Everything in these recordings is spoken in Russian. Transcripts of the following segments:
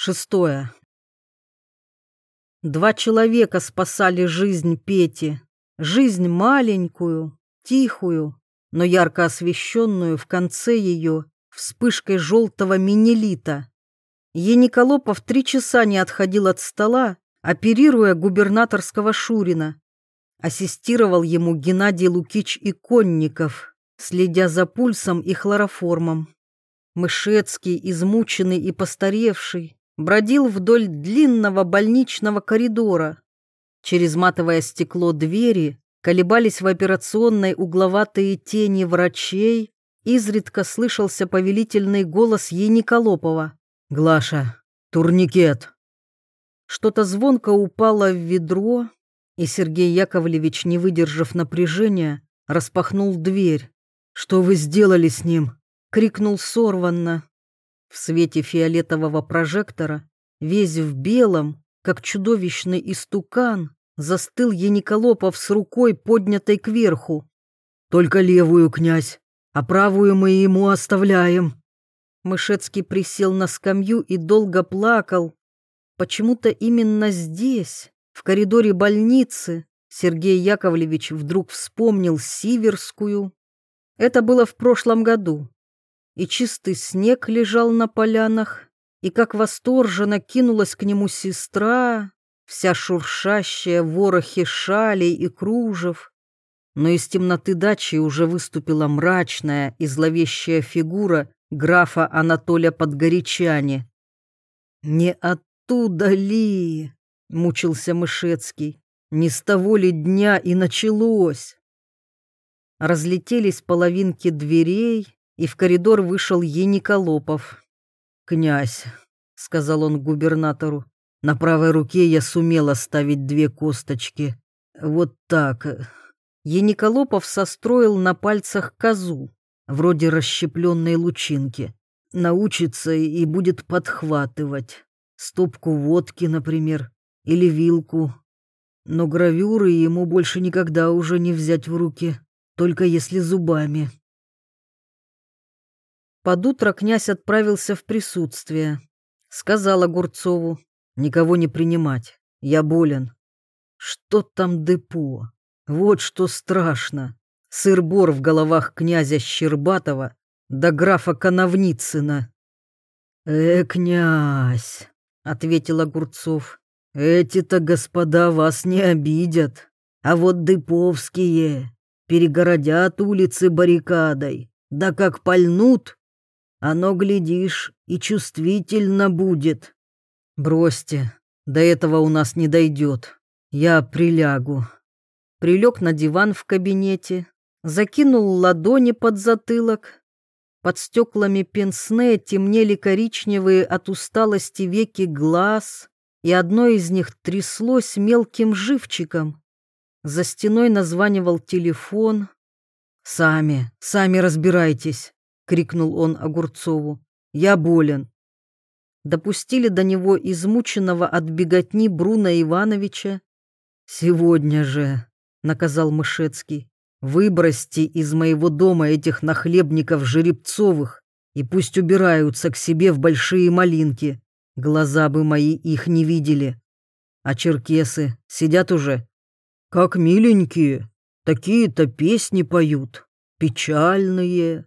Шестое. Два человека спасали жизнь Пети. Жизнь маленькую, тихую, но ярко освещенную в конце ее вспышкой желтого минелита. Ениколопов три часа не отходил от стола, оперируя губернаторского Шурина. Ассистировал ему Геннадий Лукич Иконников, следя за пульсом и хлороформом. Мышецкий, измученный и постаревший, бродил вдоль длинного больничного коридора. Через матовое стекло двери колебались в операционной угловатые тени врачей, изредка слышался повелительный голос Ениколопова. «Глаша, турникет!» Что-то звонко упало в ведро, и Сергей Яковлевич, не выдержав напряжения, распахнул дверь. «Что вы сделали с ним?» — крикнул сорванно. В свете фиолетового прожектора, весь в белом, как чудовищный истукан, застыл Яниколопов с рукой, поднятой кверху. «Только левую, князь, а правую мы ему оставляем». Мышецкий присел на скамью и долго плакал. Почему-то именно здесь, в коридоре больницы, Сергей Яковлевич вдруг вспомнил Сиверскую. Это было в прошлом году и чистый снег лежал на полянах, и как восторженно кинулась к нему сестра, вся шуршащая в ворохе шалей и кружев. Но из темноты дачи уже выступила мрачная и зловещая фигура графа Анатолия Подгорячани. «Не оттуда ли?» — мучился Мышецкий. «Не с того ли дня и началось?» Разлетелись половинки дверей, и в коридор вышел Ениколопов. «Князь», — сказал он губернатору, — «на правой руке я сумел оставить две косточки. Вот так». Ениколопов состроил на пальцах козу, вроде расщепленной лучинки. Научится и будет подхватывать. Стопку водки, например, или вилку. Но гравюры ему больше никогда уже не взять в руки, только если зубами. Под утро князь отправился в присутствие. Сказал Огурцову, никого не принимать, я болен. Что там депо? Вот что страшно. Сыр-бор в головах князя Щербатова да графа Коновницына. «Э, князь», — ответил Огурцов, — «эти-то господа вас не обидят, а вот деповские перегородят улицы баррикадой, да как пальнут, оно, глядишь, и чувствительно будет. Бросьте, до этого у нас не дойдет. Я прилягу. Прилег на диван в кабинете, закинул ладони под затылок. Под стеклами пенсне темнели коричневые от усталости веки глаз, и одно из них тряслось мелким живчиком. За стеной названивал телефон. «Сами, сами разбирайтесь крикнул он Огурцову. «Я болен». Допустили до него измученного от беготни Бруна Ивановича. «Сегодня же», — наказал Мышецкий, — «выбросьте из моего дома этих нахлебников Жеребцовых и пусть убираются к себе в большие малинки. Глаза бы мои их не видели. А черкесы сидят уже? Как миленькие, такие-то песни поют, печальные.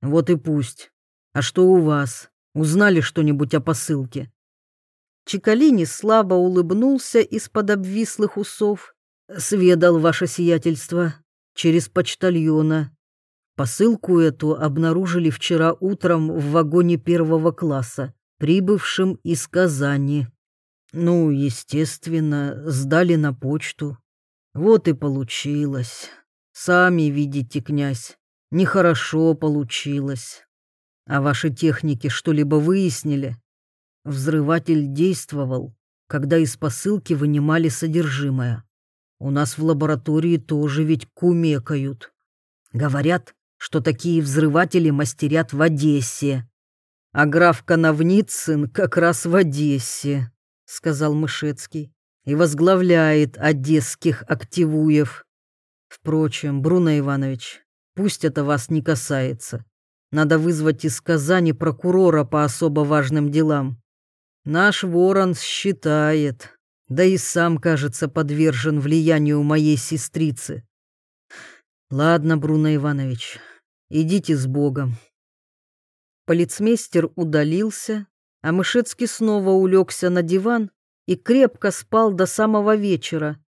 Вот и пусть. А что у вас? Узнали что-нибудь о посылке? Чекалини слабо улыбнулся из-под обвислых усов. Сведал ваше сиятельство через почтальона. Посылку эту обнаружили вчера утром в вагоне первого класса, прибывшем из Казани. Ну, естественно, сдали на почту. Вот и получилось. Сами видите, князь. Нехорошо получилось. А ваши техники что-либо выяснили? Взрыватель действовал, когда из посылки вынимали содержимое. У нас в лаборатории тоже ведь кумекают. Говорят, что такие взрыватели мастерят в Одессе. А граф Коновницын как раз в Одессе, сказал Мышецкий, и возглавляет одесских активуев. Впрочем, Бруно Иванович, Пусть это вас не касается. Надо вызвать из Казани прокурора по особо важным делам. Наш ворон считает, да и сам, кажется, подвержен влиянию моей сестрицы. Ладно, Бруно Иванович, идите с Богом. Полицмейстер удалился, а Мышецкий снова улегся на диван и крепко спал до самого вечера.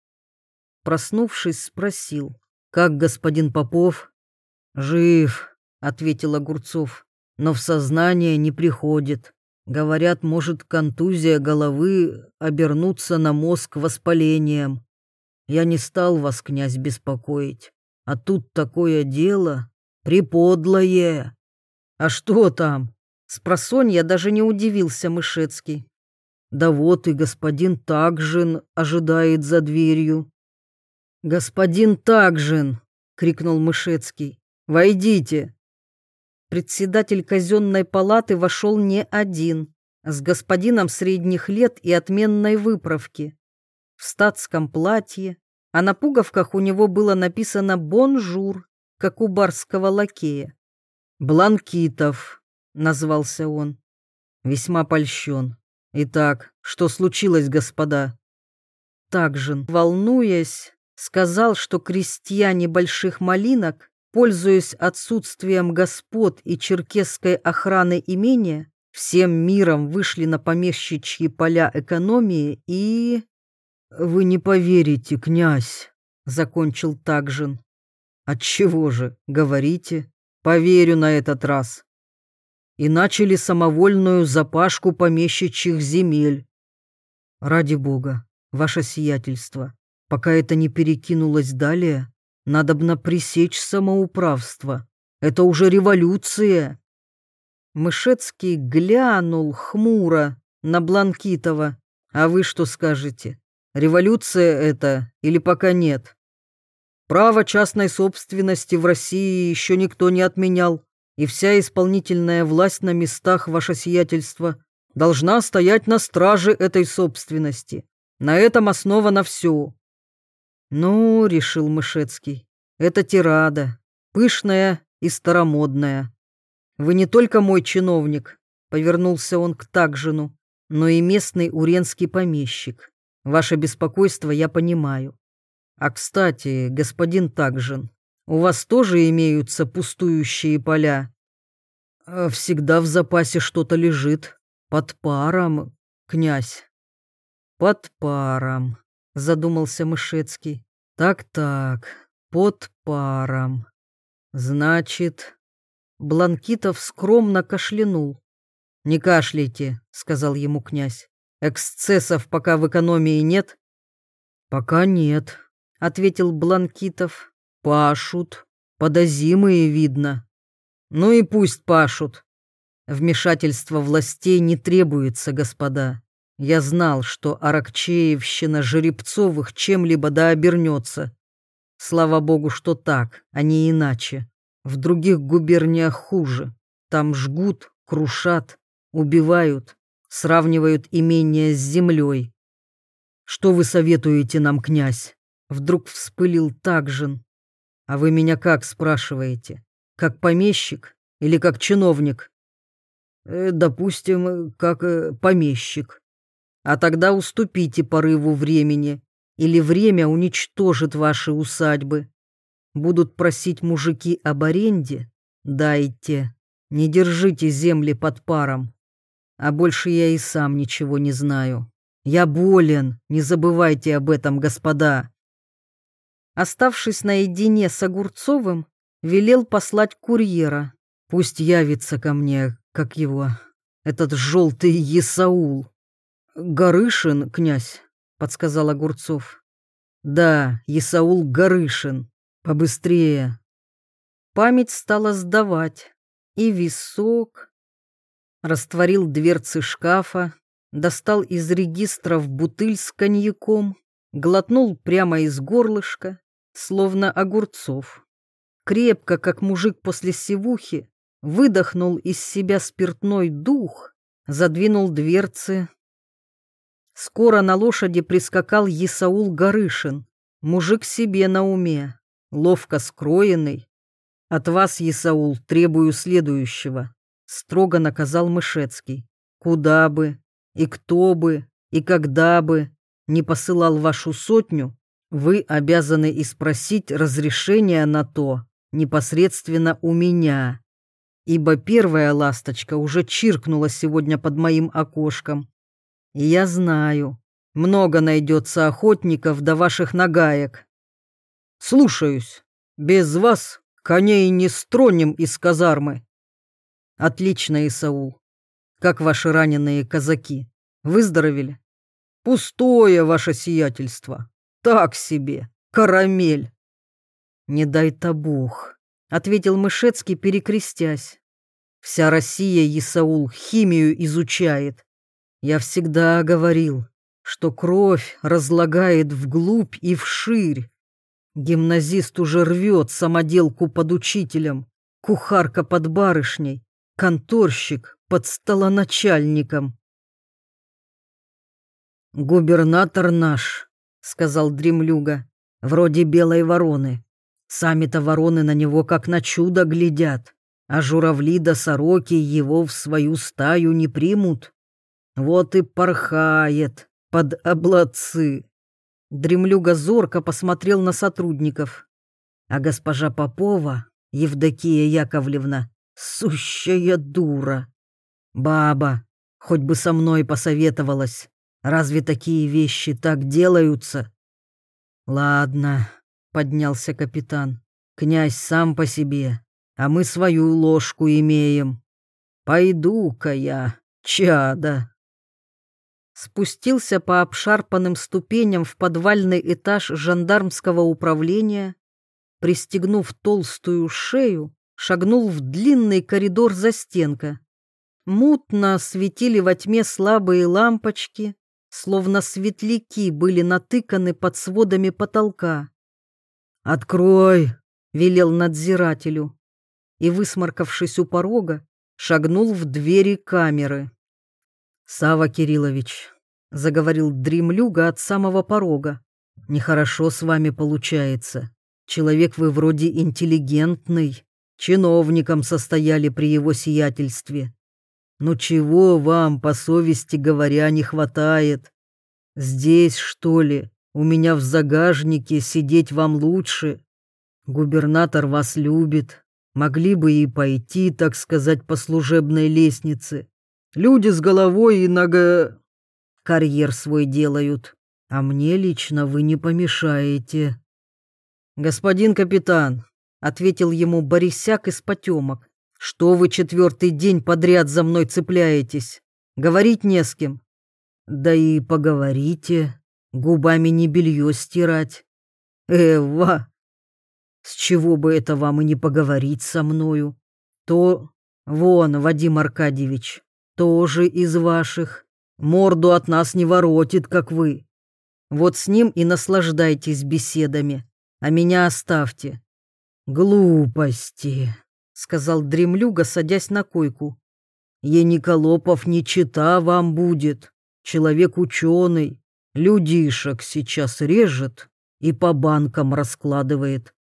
Проснувшись, спросил, «Как господин Попов?» «Жив», — ответил Огурцов, «но в сознание не приходит. Говорят, может контузия головы обернуться на мозг воспалением. Я не стал вас, князь, беспокоить. А тут такое дело приподлое. А что там? Спросонья даже не удивился Мышецкий. Да вот и господин Такжин ожидает за дверью. «Господин Такжин!» — крикнул Мышецкий. «Войдите!» Председатель казенной палаты вошел не один, с господином средних лет и отменной выправки. В статском платье, а на пуговках у него было написано «Бонжур», как у барского лакея. «Бланкитов», — назвался он. Весьма польщен. Итак, что случилось, господа? Также, волнуясь, сказал, что крестьяне больших малинок пользуясь отсутствием господ и черкесской охраны имения, всем миром вышли на помещичьи поля экономии и... «Вы не поверите, князь», — закончил Такжин. «Отчего же, говорите, поверю на этот раз». И начали самовольную запашку помещичьих земель. Ради бога, ваше сиятельство, пока это не перекинулось далее, Надобно пресечь самоуправство. Это уже революция. Мышецкий глянул хмуро на Бланкитова. А вы что скажете? Революция это или пока нет? Право частной собственности в России еще никто не отменял, и вся исполнительная власть на местах, ваше сиятельство, должна стоять на страже этой собственности. На этом основано все. «Ну, — решил Мышецкий, — это тирада, пышная и старомодная. Вы не только мой чиновник, — повернулся он к Такжину, — но и местный уренский помещик. Ваше беспокойство я понимаю. А, кстати, господин Такжин, у вас тоже имеются пустующие поля? «А всегда в запасе что-то лежит. Под паром, князь. Под паром задумался Мышецкий. Так-так, под паром. Значит, Бланкитов скромно кашлянул. Не кашляйте, сказал ему князь. Эксцессов пока в экономии нет? Пока нет, ответил Бланкитов. Пашут, подозимые видно. Ну и пусть пашут. Вмешательство властей не требуется, господа. Я знал, что Аракчеевщина Жеребцовых чем-либо да обернется. Слава богу, что так, а не иначе. В других губерниях хуже. Там жгут, крушат, убивают, сравнивают имение с землей. Что вы советуете нам, князь? Вдруг вспылил Такжин. А вы меня как спрашиваете? Как помещик или как чиновник? Э, допустим, как э, помещик. А тогда уступите порыву времени, или время уничтожит ваши усадьбы. Будут просить мужики об аренде? Дайте. Не держите земли под паром. А больше я и сам ничего не знаю. Я болен, не забывайте об этом, господа. Оставшись наедине с Огурцовым, велел послать курьера. Пусть явится ко мне, как его, этот желтый Есаул. «Горышин, князь», — подсказал Огурцов. «Да, Исаул Горышин. Побыстрее». Память стала сдавать. И висок. Растворил дверцы шкафа, достал из регистров бутыль с коньяком, глотнул прямо из горлышка, словно огурцов. Крепко, как мужик после севухи, выдохнул из себя спиртной дух, задвинул дверцы, Скоро на лошади прискакал Исаул Горышин, мужик себе на уме, ловко скроенный. От вас, Исаул, требую следующего, строго наказал Мышецкий. Куда бы? И кто бы, и когда бы не посылал вашу сотню, вы обязаны и спросить разрешения на то непосредственно у меня, ибо первая ласточка уже чиркнула сегодня под моим окошком. Я знаю, много найдется охотников до ваших нагаек. Слушаюсь. Без вас коней не стронем из казармы. Отлично, Исаул. Как ваши раненые казаки? Выздоровели? Пустое ваше сиятельство. Так себе. Карамель. Не дай-то бог, ответил Мышецкий, перекрестясь. Вся Россия, Исаул, химию изучает. Я всегда говорил, что кровь разлагает вглубь и вширь. Гимназист уже рвет самоделку под учителем, кухарка под барышней, конторщик под столоначальником. «Губернатор наш», — сказал Дремлюга, — «вроде белой вороны. Сами-то вороны на него как на чудо глядят, а журавли да сороки его в свою стаю не примут. Вот и порхает под облацы». Дремлюга зорко посмотрел на сотрудников. А госпожа Попова, Евдокия Яковлевна, сущая дура. Баба, хоть бы со мной посоветовалась. Разве такие вещи так делаются? Ладно, поднялся капитан. Князь сам по себе, а мы свою ложку имеем. Пойду-ка я, чада спустился по обшарпанным ступеням в подвальный этаж жандармского управления, пристегнув толстую шею, шагнул в длинный коридор за стенка. Мутно светили во тьме слабые лампочки, словно светляки были натыканы под сводами потолка. «Открой!» — велел надзирателю. И, высморкавшись у порога, шагнул в двери камеры. Сава Кириллович, заговорил дремлюга от самого порога. Нехорошо с вами получается. Человек вы вроде интеллигентный. Чиновником состояли при его сиятельстве. Но чего вам, по совести говоря, не хватает? Здесь, что ли, у меня в загажнике сидеть вам лучше? Губернатор вас любит. Могли бы и пойти, так сказать, по служебной лестнице. Люди с головой и нога... Карьер свой делают, а мне лично вы не помешаете. Господин капитан, — ответил ему Борисяк из потемок, — что вы четвертый день подряд за мной цепляетесь? Говорить не с кем. Да и поговорите, губами не белье стирать. Эва, с чего бы это вам и не поговорить со мною? То, вон, Вадим Аркадьевич, тоже из ваших. Морду от нас не воротит, как вы. Вот с ним и наслаждайтесь беседами, а меня оставьте». «Глупости», — сказал дремлюга, садясь на койку. «Ениколопов не чита вам будет. Человек ученый, людишек сейчас режет и по банкам раскладывает.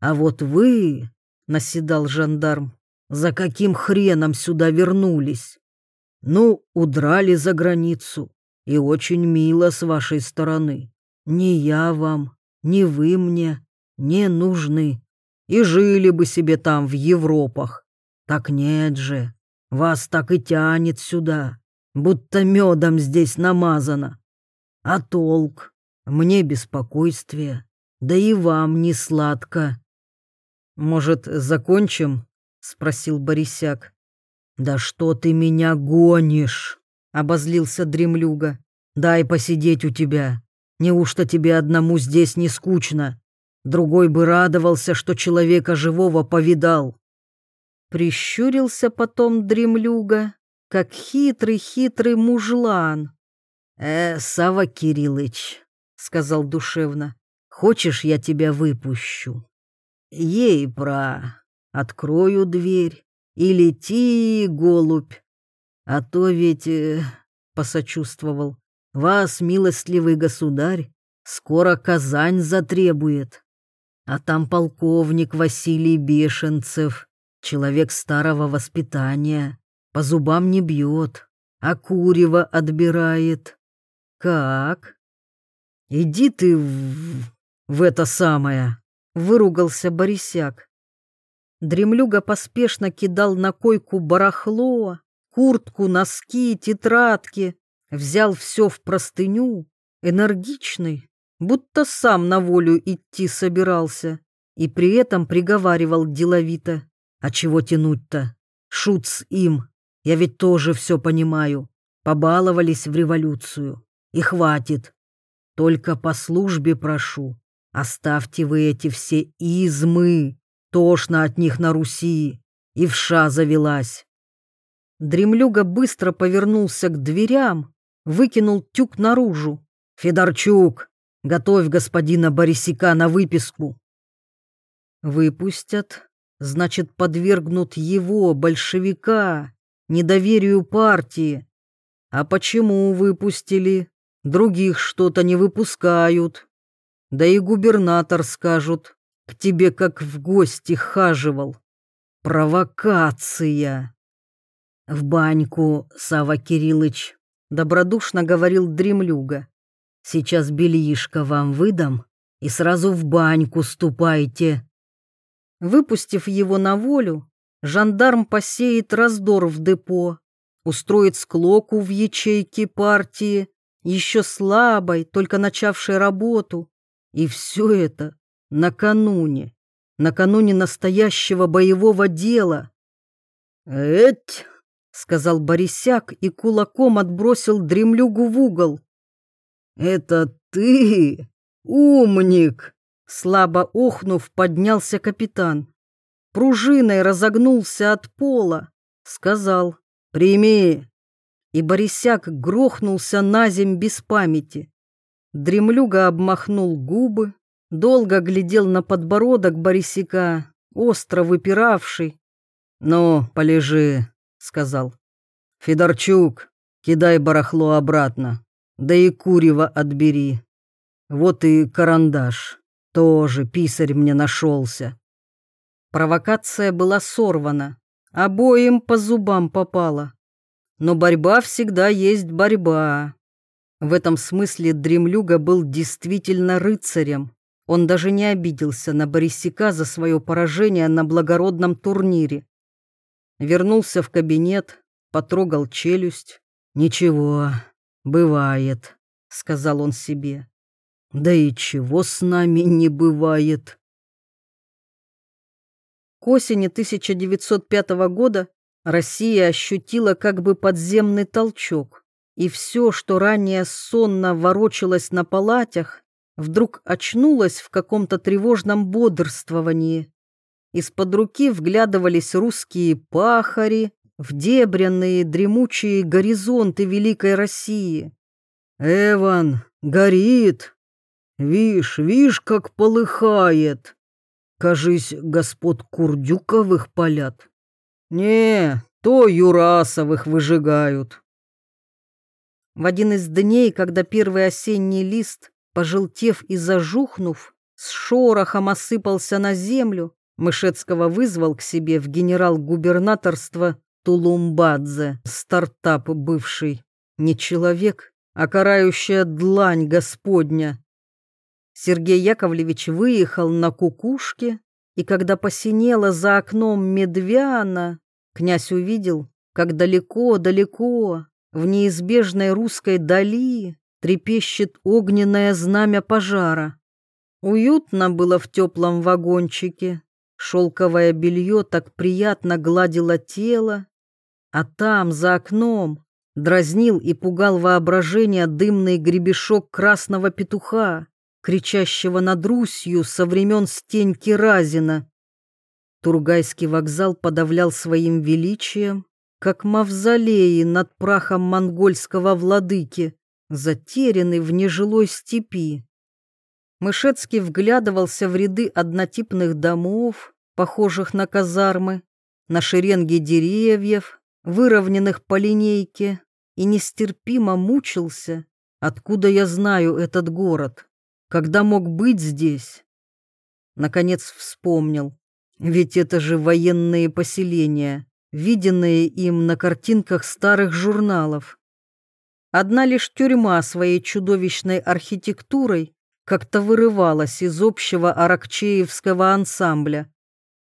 А вот вы, — наседал жандарм, — за каким хреном сюда вернулись? Ну, удрали за границу, и очень мило с вашей стороны. Ни я вам, ни вы мне не нужны. И жили бы себе там, в Европах. Так нет же, вас так и тянет сюда, будто медом здесь намазано. А толк? Мне беспокойствие, да и вам не сладко. «Может, закончим?» — спросил Борисяк. «Да что ты меня гонишь?» — обозлился дремлюга. «Дай посидеть у тебя. Неужто тебе одному здесь не скучно? Другой бы радовался, что человека живого повидал». Прищурился потом дремлюга, как хитрый-хитрый мужлан. «Э, Сава Кириллыч», — сказал душевно, — «хочешь, я тебя выпущу?» «Ей, пра, открою дверь, и лети, голубь. А то ведь, э, — посочувствовал, — вас, милостливый государь, скоро Казань затребует. А там полковник Василий Бешенцев, человек старого воспитания, по зубам не бьет, а курево отбирает. Как? Иди ты в, в это самое, выругался Борисяк. Дремлюга поспешно кидал на койку барахло, куртку, носки, тетрадки, взял все в простыню, энергичный, будто сам на волю идти собирался, и при этом приговаривал деловито. А чего тянуть-то? Шут с им. Я ведь тоже все понимаю. Побаловались в революцию. И хватит. Только по службе прошу. Оставьте вы эти все измы. Тошно от них на Руси. И вша завелась. Дремлюга быстро повернулся к дверям, выкинул тюк наружу. «Федорчук, готовь господина Борисика на выписку». Выпустят, значит, подвергнут его, большевика, недоверию партии. А почему выпустили? Других что-то не выпускают. Да и губернатор скажут, к тебе как в гости хаживал. Провокация. В баньку, Сава Кириллыч, добродушно говорил дремлюга. Сейчас бельишко вам выдам и сразу в баньку ступайте. Выпустив его на волю, жандарм посеет раздор в депо, устроит склоку в ячейке партии, еще слабой, только начавшей работу. И все это накануне, накануне настоящего боевого дела. «Эть!» — сказал Борисяк и кулаком отбросил дремлюгу в угол. «Это ты, умник!» Слабо охнув, поднялся капитан. Пружиной разогнулся от пола. Сказал «Прими!» И Борисяк грохнулся на земь без памяти. Дремлюга обмахнул губы, долго глядел на подбородок Борисяка, остро выпиравший. «Ну, полежи», — сказал. «Федорчук, кидай барахло обратно, да и курева отбери. Вот и карандаш». Тоже писарь мне нашелся. Провокация была сорвана, обоим по зубам попала. Но борьба всегда есть борьба. В этом смысле Дремлюга был действительно рыцарем. Он даже не обиделся на Борисика за свое поражение на благородном турнире. Вернулся в кабинет, потрогал челюсть. «Ничего, бывает», — сказал он себе. Да и чего с нами не бывает? К осени 1905 года Россия ощутила как бы подземный толчок, и все, что ранее сонно ворочалось на палатях, вдруг очнулось в каком-то тревожном бодрствовании. Из-под руки вглядывались русские пахари в дебрянные дремучие горизонты Великой России. «Эван, горит!» Вишь, вишь, как полыхает. Кажись, господ Курдюковых палят. Не, то Юрасовых выжигают. В один из дней, когда первый осенний лист, пожелтев и зажухнув, с шорохом осыпался на землю, Мышецкого вызвал к себе в генерал-губернаторство Тулумбадзе, стартап бывший. Не человек, а карающая длань Господня. Сергей Яковлевич выехал на кукушке, и когда посинело за окном медвяна, князь увидел, как далеко-далеко, в неизбежной русской дали, трепещет огненное знамя пожара. Уютно было в теплом вагончике, шелковое белье так приятно гладило тело, а там, за окном, дразнил и пугал воображение дымный гребешок красного петуха, кричащего над Русью со времен Стеньки Разина. Тургайский вокзал подавлял своим величием, как мавзолеи над прахом монгольского владыки, затерянный в нежилой степи. Мышецкий вглядывался в ряды однотипных домов, похожих на казармы, на шеренги деревьев, выровненных по линейке, и нестерпимо мучился, откуда я знаю этот город когда мог быть здесь. Наконец вспомнил, ведь это же военные поселения, виденные им на картинках старых журналов. Одна лишь тюрьма своей чудовищной архитектурой как-то вырывалась из общего аракчеевского ансамбля.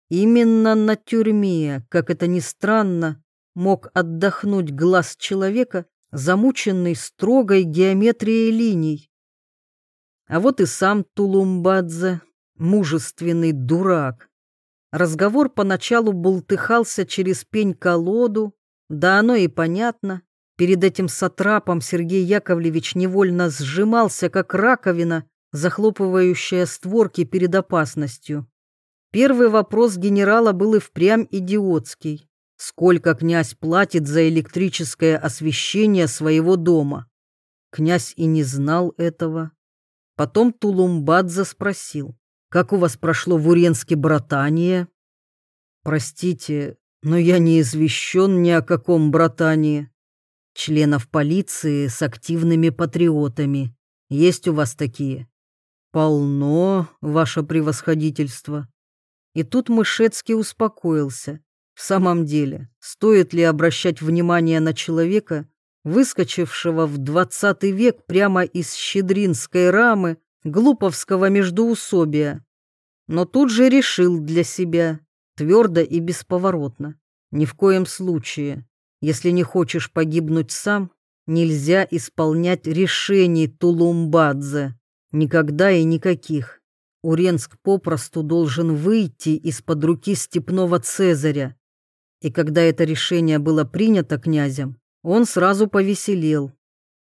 Именно на тюрьме, как это ни странно, мог отдохнуть глаз человека, замученный строгой геометрией линий. А вот и сам Тулумбадзе, мужественный дурак. Разговор поначалу бултыхался через пень-колоду, да оно и понятно. Перед этим сатрапом Сергей Яковлевич невольно сжимался, как раковина, захлопывающая створки перед опасностью. Первый вопрос генерала был и впрямь идиотский. Сколько князь платит за электрическое освещение своего дома? Князь и не знал этого. Потом Тулумбадзе спросил, как у вас прошло в Уренске братание? Простите, но я не извещен ни о каком братании членов полиции с активными патриотами. Есть у вас такие? Полно, ваше превосходительство. И тут Мышецкий успокоился. В самом деле, стоит ли обращать внимание на человека, выскочившего в двадцатый век прямо из щедринской рамы глуповского междуусобия? Но тут же решил для себя, твердо и бесповоротно, ни в коем случае если не хочешь погибнуть сам, нельзя исполнять решений Тулумбадзе. Никогда и никаких. Уренск попросту должен выйти из-под руки степного Цезаря. И когда это решение было принято князем, он сразу повеселел.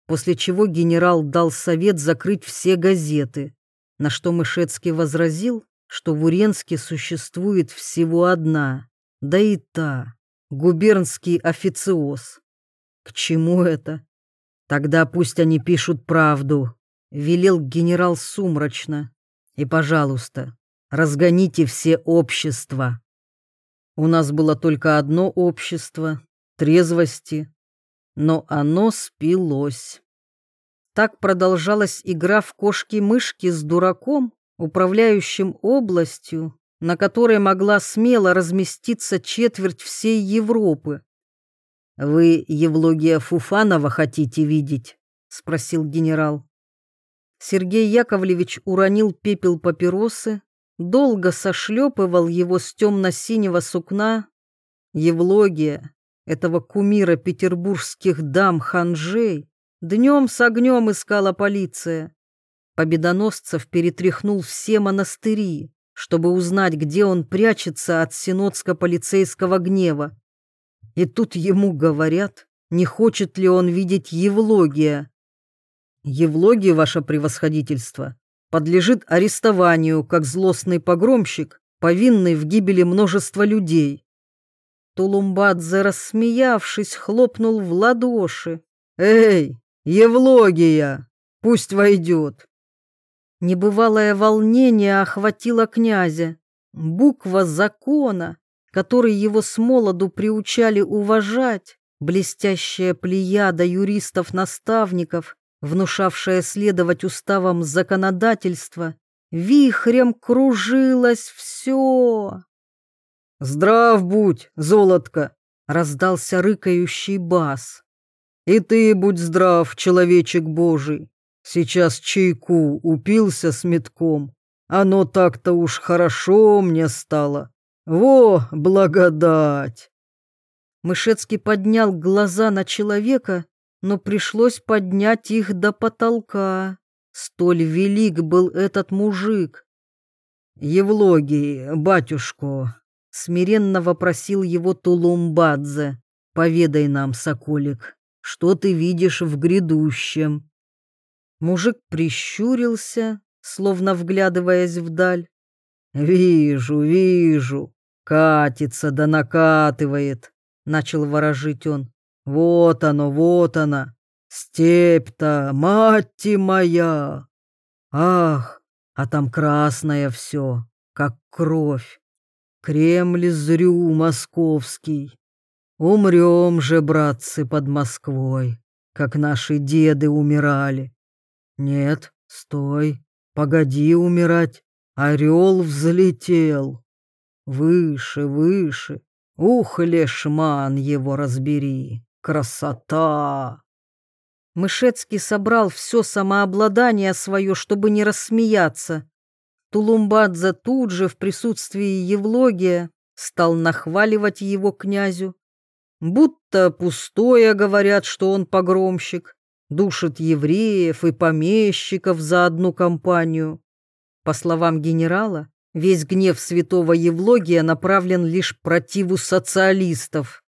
После чего генерал дал совет закрыть все газеты, на что Мышецкий возразил, что в Уренске существует всего одна, да и та губернский официоз. К чему это? Тогда пусть они пишут правду, велел генерал сумрачно. И, пожалуйста, разгоните все общества. У нас было только одно общество — трезвости, но оно спилось. Так продолжалась игра в кошки-мышки с дураком, управляющим областью, на которой могла смело разместиться четверть всей Европы. «Вы Евлогия Фуфанова хотите видеть?» — спросил генерал. Сергей Яковлевич уронил пепел папиросы, долго сошлепывал его с темно-синего сукна. Евлогия, этого кумира петербургских дам ханжей, днем с огнем искала полиция. Победоносцев перетряхнул все монастыри, чтобы узнать, где он прячется от синодско-полицейского гнева. И тут ему говорят, не хочет ли он видеть Евлогия. Евлогий, ваше превосходительство, подлежит арестованию как злостный погромщик, повинный в гибели множества людей. Тулумбадзе, рассмеявшись, хлопнул в ладоши. «Эй, Евлогия, пусть войдет!» Небывалое волнение охватило князя. Буква закона, который его с молоду приучали уважать, блестящая плеяда юристов-наставников, внушавшая следовать уставам законодательства, вихрем кружилось все. «Здрав будь, золотко!» — раздался рыкающий бас. «И ты будь здрав, человечек божий!» Сейчас чайку упился с метком. Оно так-то уж хорошо мне стало. Во, благодать!» Мышецкий поднял глаза на человека, но пришлось поднять их до потолка. Столь велик был этот мужик. «Евлогий, батюшко!» — смиренно вопросил его Тулумбадзе. «Поведай нам, соколик, что ты видишь в грядущем?» Мужик прищурился, словно вглядываясь вдаль. «Вижу, вижу, катится да накатывает», — начал ворожить он. «Вот оно, вот она, степь-то, мать моя! Ах, а там красное все, как кровь. Кремль зрю московский. Умрем же, братцы, под Москвой, как наши деды умирали. Нет, стой, погоди умирать. Орел взлетел. Выше, выше. Ух, лешман его разбери. Красота! Мышецкий собрал все самообладание свое, чтобы не рассмеяться. Тулумбадзе тут же в присутствии Евлогия стал нахваливать его князю. Будто пустое говорят, что он погромщик, душит евреев и помещиков за одну компанию. По словам генерала, весь гнев святого Евлогия направлен лишь противу социалистов.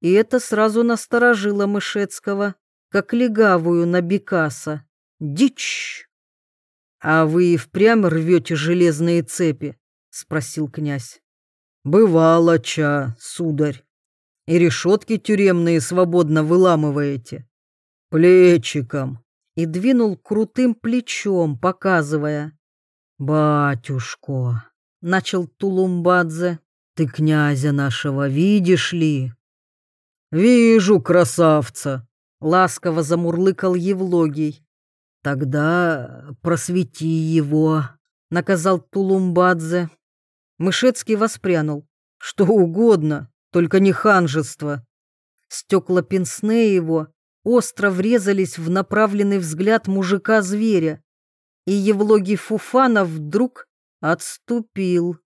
И это сразу насторожило Мышецкого, как легавую на Бекаса. Дичь! «А вы и впрямь рвете железные цепи?» — спросил князь. «Бывало, ча, сударь. И решетки тюремные свободно выламываете. Плечиком!» И двинул крутым плечом, показывая. «Батюшко!» — начал Тулумбадзе. «Ты князя нашего видишь ли?» «Вижу, красавца!» — ласково замурлыкал Евлогий. «Тогда просвети его», — наказал Тулумбадзе. Мышецкий воспрянул. «Что угодно, только не ханжество». Стекла пенсне его остро врезались в направленный взгляд мужика-зверя, и Евлогий Фуфанов вдруг отступил.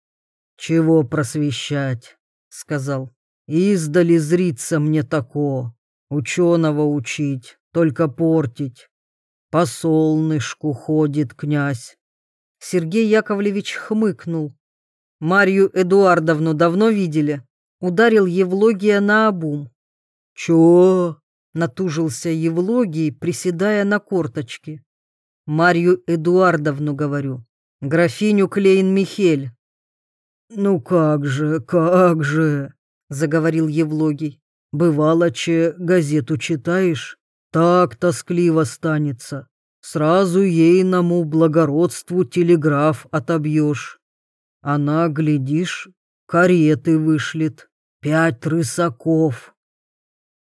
«Чего просвещать?» — сказал. «Издали зриться мне тако, ученого учить, только портить. По солнышку ходит князь. Сергей Яковлевич хмыкнул. Марью Эдуардовну давно видели? Ударил Евлогия на обум. Чё? Натужился Евлогий, приседая на корточки. Марью Эдуардовну, говорю. Графиню Клейн-Михель. Ну как же, как же, заговорил Евлогий. Бывало, че газету читаешь, так тоскливо станется. Сразу ейному благородству телеграф отобьешь. Она, глядишь, кареты вышлет, пять рысаков.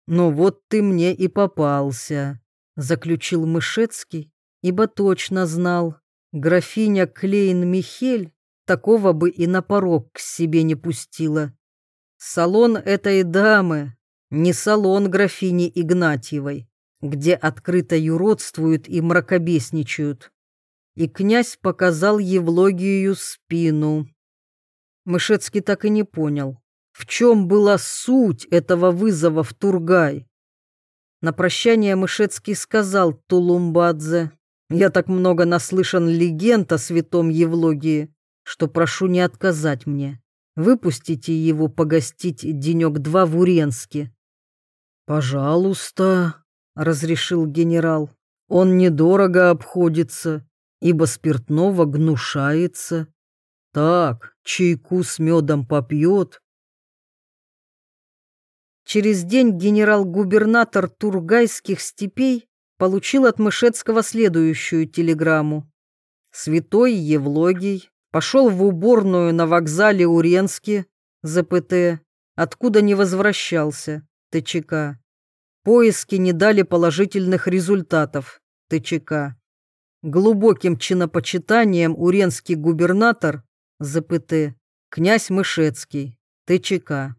Ну вот ты мне и попался, заключил Мышецкий, ибо точно знал, графиня Клейн-Михель такого бы и на порог к себе не пустила. Салон этой дамы, не салон графини Игнатьевой где открыто юродствуют и мракобесничают. И князь показал Евлогию спину. Мышецкий так и не понял, в чем была суть этого вызова в Тургай. На прощание Мышецкий сказал Тулумбадзе, «Я так много наслышан легенд о святом Евлогии, что прошу не отказать мне. Выпустите его погостить денек-два в Уренске». «Пожалуйста», — разрешил генерал. «Он недорого обходится, ибо спиртного гнушается. Так, чайку с медом попьет». Через день генерал-губернатор Тургайских степей получил от Мышецкого следующую телеграмму. Святой Евлогий пошел в уборную на вокзале Уренске, ЗПТ, откуда не возвращался, ТЧК. Поиски не дали положительных результатов. ТЧК. Глубоким чинопочитанием уренский губернатор ЗПТ, князь Мышецкий, ТЧК.